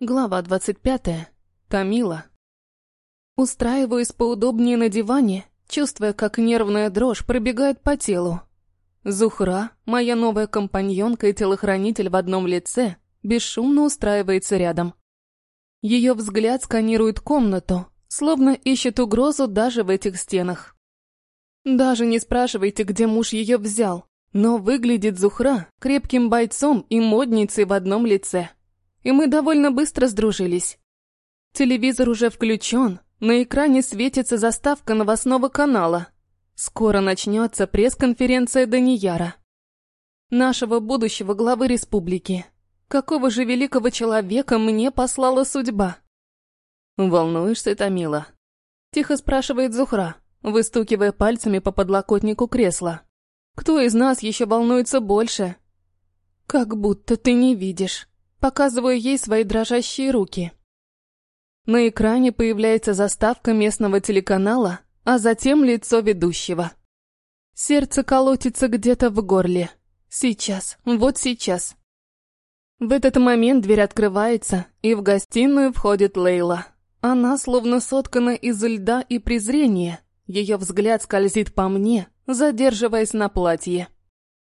Глава 25. Тамила. Устраиваюсь поудобнее на диване, чувствуя, как нервная дрожь пробегает по телу. Зухра, моя новая компаньонка и телохранитель в одном лице, бесшумно устраивается рядом. Ее взгляд сканирует комнату, словно ищет угрозу даже в этих стенах. Даже не спрашивайте, где муж ее взял, но выглядит Зухра крепким бойцом и модницей в одном лице. И мы довольно быстро сдружились. Телевизор уже включен, на экране светится заставка новостного канала. Скоро начнется пресс-конференция Данияра. Нашего будущего главы республики. Какого же великого человека мне послала судьба? «Волнуешься, Томила?» Тихо спрашивает Зухра, выстукивая пальцами по подлокотнику кресла. «Кто из нас еще волнуется больше?» «Как будто ты не видишь». Показываю ей свои дрожащие руки. На экране появляется заставка местного телеканала, а затем лицо ведущего. Сердце колотится где-то в горле. Сейчас, вот сейчас. В этот момент дверь открывается, и в гостиную входит Лейла. Она словно соткана из льда и презрения. Ее взгляд скользит по мне, задерживаясь на платье.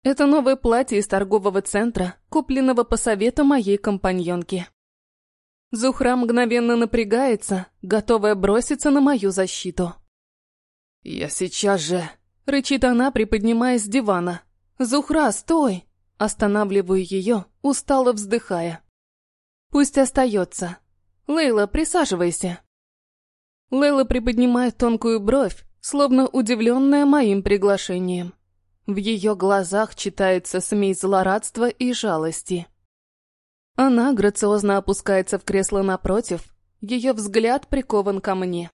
Это новое платье из торгового центра, купленного по совету моей компаньонки. Зухра мгновенно напрягается, готовая броситься на мою защиту. «Я сейчас же...» — рычит она, приподнимаясь с дивана. «Зухра, стой!» Останавливаю ее, устало вздыхая. «Пусть остается. «Лейла, присаживайся». Лейла приподнимает тонкую бровь, словно удивленная моим приглашением. В ее глазах читается смесь злорадства и жалости. Она грациозно опускается в кресло напротив, ее взгляд прикован ко мне.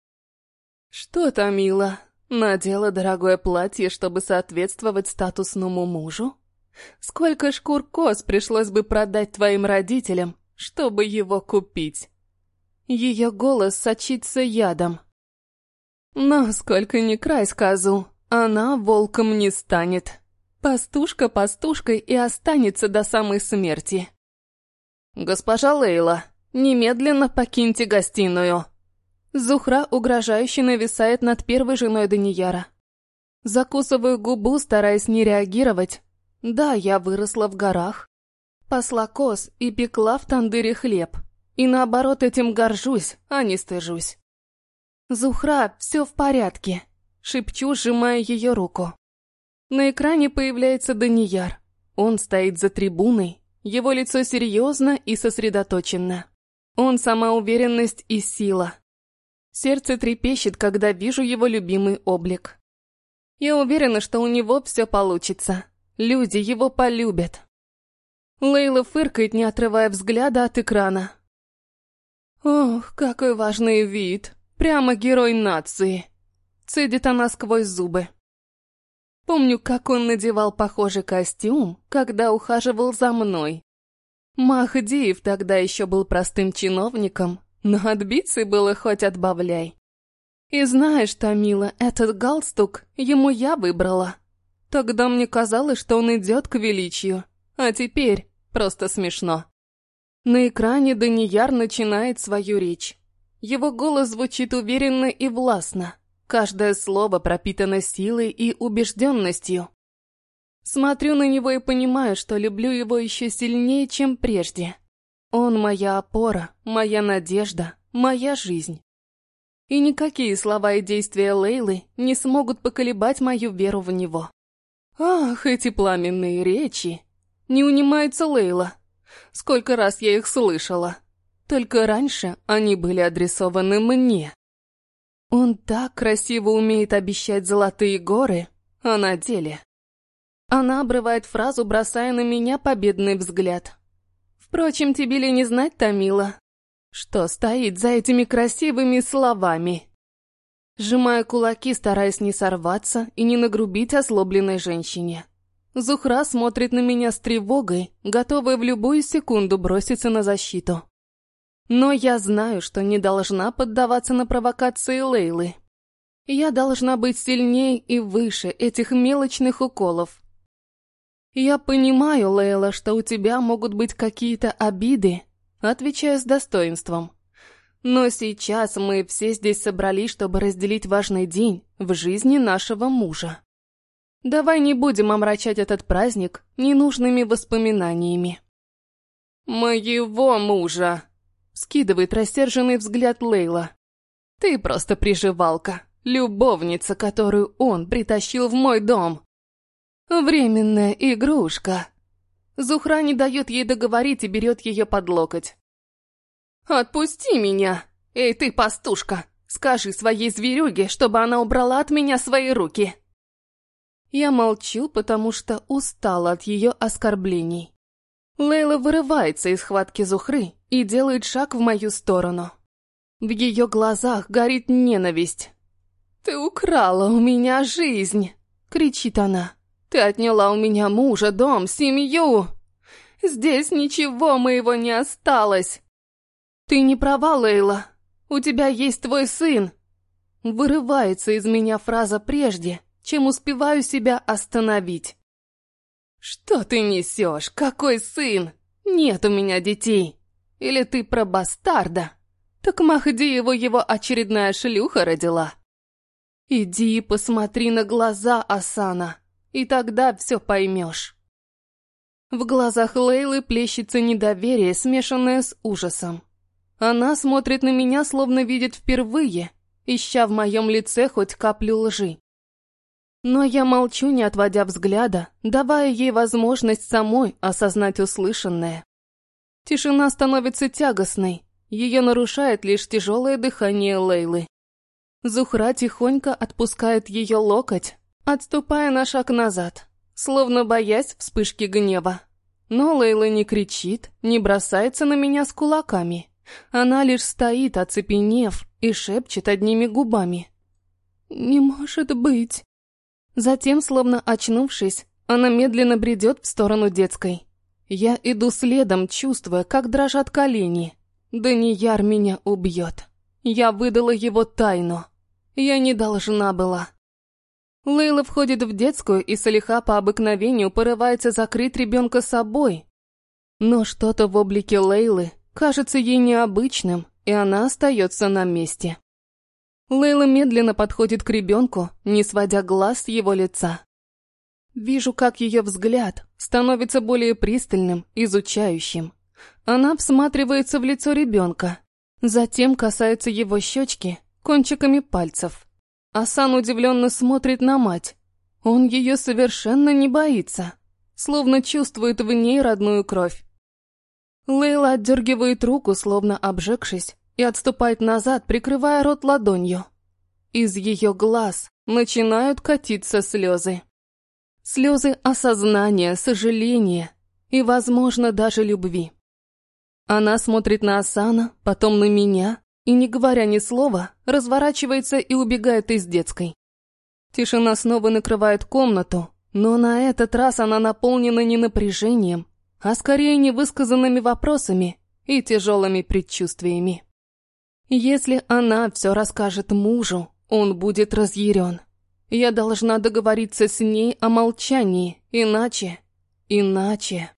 «Что там, мила? Надела дорогое платье, чтобы соответствовать статусному мужу? Сколько шкур коз пришлось бы продать твоим родителям, чтобы его купить?» Ее голос сочится ядом. Но сколько ни край сказу, она волком не станет. Пастушка пастушкой и останется до самой смерти. «Госпожа Лейла, немедленно покиньте гостиную». Зухра угрожающе нависает над первой женой Данияра. Закусываю губу, стараясь не реагировать. Да, я выросла в горах. Пасла коз и пекла в тандыре хлеб. И наоборот этим горжусь, а не стыжусь. «Зухра, все в порядке», — шепчу, сжимая ее руку. На экране появляется Данияр. Он стоит за трибуной, его лицо серьезно и сосредоточенно. Он сама уверенность и сила. Сердце трепещет, когда вижу его любимый облик. Я уверена, что у него все получится. Люди его полюбят. Лейла фыркает, не отрывая взгляда от экрана. Ох, какой важный вид. Прямо герой нации. Цедит она сквозь зубы. Помню, как он надевал похожий костюм, когда ухаживал за мной. Махдиев тогда еще был простым чиновником, но отбиться было хоть отбавляй. И знаешь, Тамила, этот галстук ему я выбрала. Тогда мне казалось, что он идет к величию, а теперь просто смешно. На экране Данияр начинает свою речь. Его голос звучит уверенно и властно. Каждое слово пропитано силой и убежденностью. Смотрю на него и понимаю, что люблю его еще сильнее, чем прежде. Он моя опора, моя надежда, моя жизнь. И никакие слова и действия Лейлы не смогут поколебать мою веру в него. Ах, эти пламенные речи! Не унимается Лейла. Сколько раз я их слышала. Только раньше они были адресованы мне. Он так красиво умеет обещать золотые горы, а на деле... Она обрывает фразу, бросая на меня победный взгляд. Впрочем, тебе ли не знать, Томила, что стоит за этими красивыми словами? Сжимая кулаки, стараясь не сорваться и не нагрубить озлобленной женщине. Зухра смотрит на меня с тревогой, готовая в любую секунду броситься на защиту. Но я знаю, что не должна поддаваться на провокации Лейлы. Я должна быть сильнее и выше этих мелочных уколов. Я понимаю, Лейла, что у тебя могут быть какие-то обиды, отвечаю с достоинством. Но сейчас мы все здесь собрались, чтобы разделить важный день в жизни нашего мужа. Давай не будем омрачать этот праздник ненужными воспоминаниями. «Моего мужа!» — скидывает рассерженный взгляд Лейла. «Ты просто приживалка, любовница, которую он притащил в мой дом. Временная игрушка». Зухра не дает ей договорить и берет ее под локоть. «Отпусти меня! Эй, ты, пастушка! Скажи своей зверюге, чтобы она убрала от меня свои руки!» Я молчу, потому что устала от ее оскорблений. Лейла вырывается из хватки Зухры и делает шаг в мою сторону. В ее глазах горит ненависть. «Ты украла у меня жизнь!» — кричит она. «Ты отняла у меня мужа, дом, семью! Здесь ничего моего не осталось!» «Ты не права, Лейла. У тебя есть твой сын!» Вырывается из меня фраза прежде, чем успеваю себя остановить. «Что ты несешь? Какой сын? Нет у меня детей. Или ты про бастарда? Так Махдиеву его очередная шлюха родила. Иди и посмотри на глаза Асана, и тогда все поймешь». В глазах Лейлы плещется недоверие, смешанное с ужасом. Она смотрит на меня, словно видит впервые, ища в моем лице хоть каплю лжи. Но я молчу, не отводя взгляда, давая ей возможность самой осознать услышанное. Тишина становится тягостной, ее нарушает лишь тяжелое дыхание Лейлы. Зухра тихонько отпускает ее локоть, отступая на шаг назад, словно боясь вспышки гнева. Но Лейла не кричит, не бросается на меня с кулаками. Она лишь стоит, оцепенев, и шепчет одними губами. «Не может быть!» Затем, словно очнувшись, она медленно бредет в сторону детской. Я иду следом, чувствуя, как дрожат колени. Данияр меня убьет. Я выдала его тайну. Я не должна была. Лейла входит в детскую, и Салиха по обыкновению порывается закрыть ребенка собой. Но что-то в облике Лейлы кажется ей необычным, и она остается на месте. Лейла медленно подходит к ребенку, не сводя глаз с его лица. Вижу, как ее взгляд становится более пристальным, изучающим. Она всматривается в лицо ребенка, затем касается его щечки кончиками пальцев. Асан удивленно смотрит на мать. Он ее совершенно не боится, словно чувствует в ней родную кровь. Лейла отдергивает руку, словно обжегшись, и отступает назад, прикрывая рот ладонью. Из ее глаз начинают катиться слезы. Слезы осознания, сожаления и, возможно, даже любви. Она смотрит на Асана, потом на меня, и, не говоря ни слова, разворачивается и убегает из детской. Тишина снова накрывает комнату, но на этот раз она наполнена не напряжением, а скорее невысказанными вопросами и тяжелыми предчувствиями. Если она все расскажет мужу, он будет разъярен. Я должна договориться с ней о молчании, иначе... Иначе...